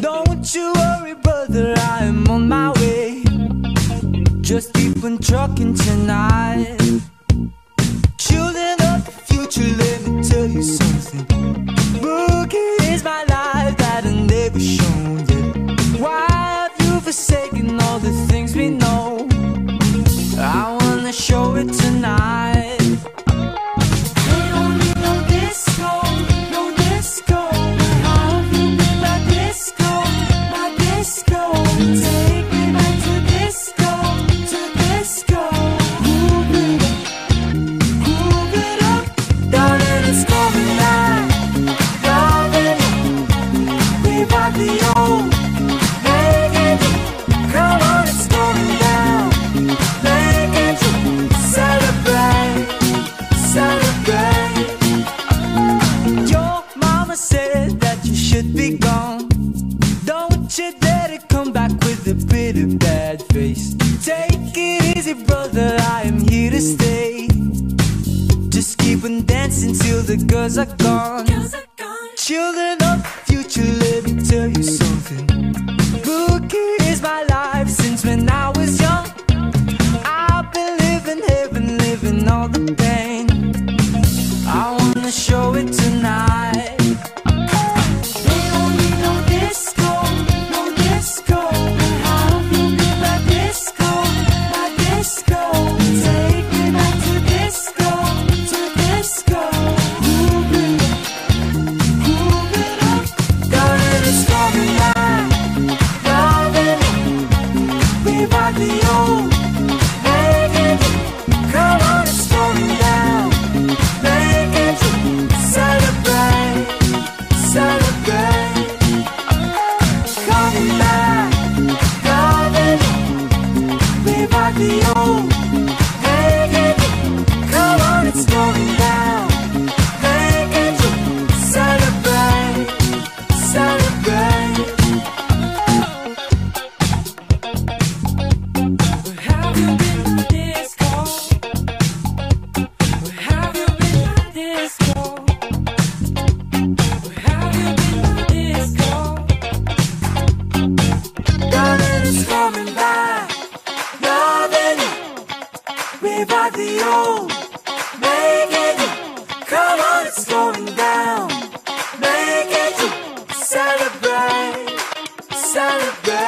Don't you worry, brother, I'm on my way. Just keep on trucking tonight. The future, let me tell you something. Boogie is my life never shown. Why have you forsaken all the things we know? I wanna show it tonight. göze everybody, oh. got the old Megan. Come on, it's going down. Make it celebrate, celebrate.